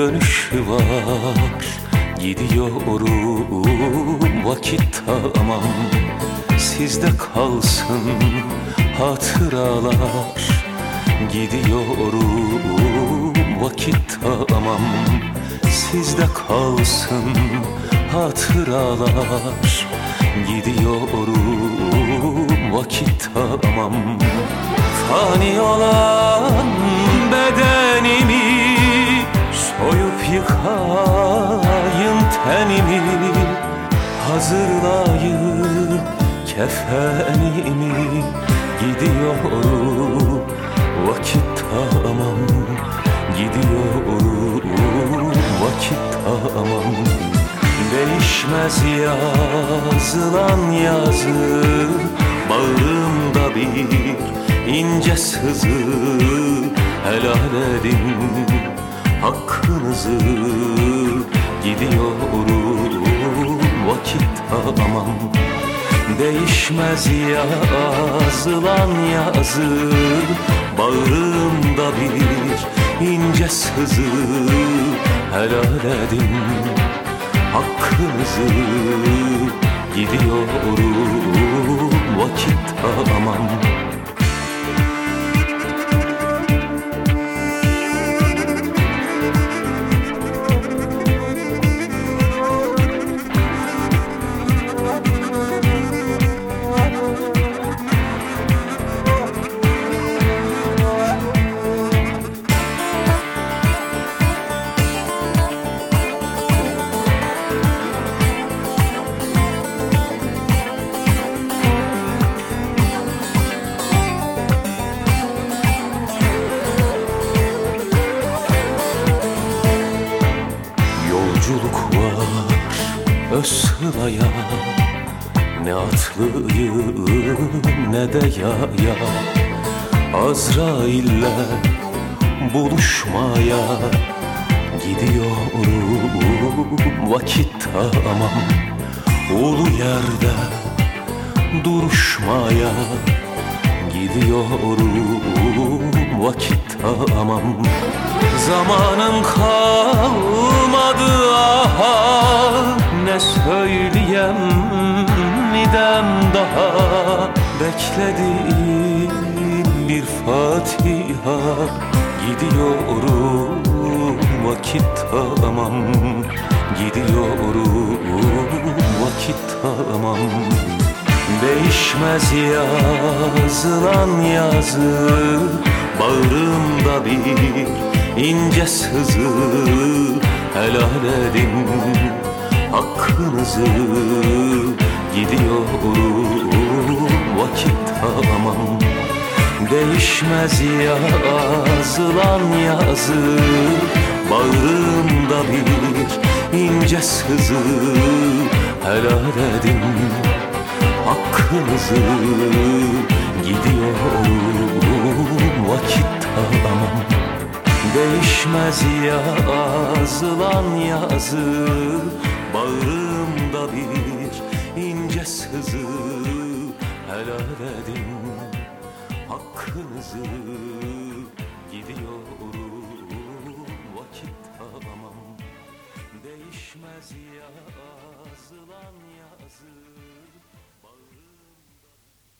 dönüşü var. Gidiyorum vakit tamam Sizde kalsın hatıralar. Gidiyorum vakit tamam Sizde kalsın hatıralar. Gidiyorum vakit tamam Fani olan Soyup yıkayın tenimi Hazırlayın kefenimi. Gidiyorum vakit tamam. Gidiyorum vakit tamam. Değişmez yazılan yazı Bağrımda bir ince sızı. Helal edin hakkınızı Gidiyorum vakit tamam Değişmez yazılan yazı Bağrımda bir ince sızı Helal edin. Hakkınızı Gidiyorum vakit tamam Ösılaya Ne atlıyım ne de yaya Azrail'le buluşmaya Gidiyorum. Vakit tamam. Ulu yerde duruşmaya Gidiyorum. Vakit tamam. Zamanım Ne söyleyem nidem daha Beklediğim bir Fatiha. Gidiyorum vakit tamam Gidiyorum vakit tamam. Değişmez yazılan yazı Bağrımda bir ince sızı. Helal edin hakkınızı Gidiyorum vakit tamam. Değişmez yazılan yazı. Bağrımda bir ince sızı. Helal edin. Hakkınızı Gidiyorum vakit tamam Değişmez ya azılan yazı. Bağrımda bir ince sızı. Helal edin hakkınızı. Gidiyorum vakit alamam. Değişmez ya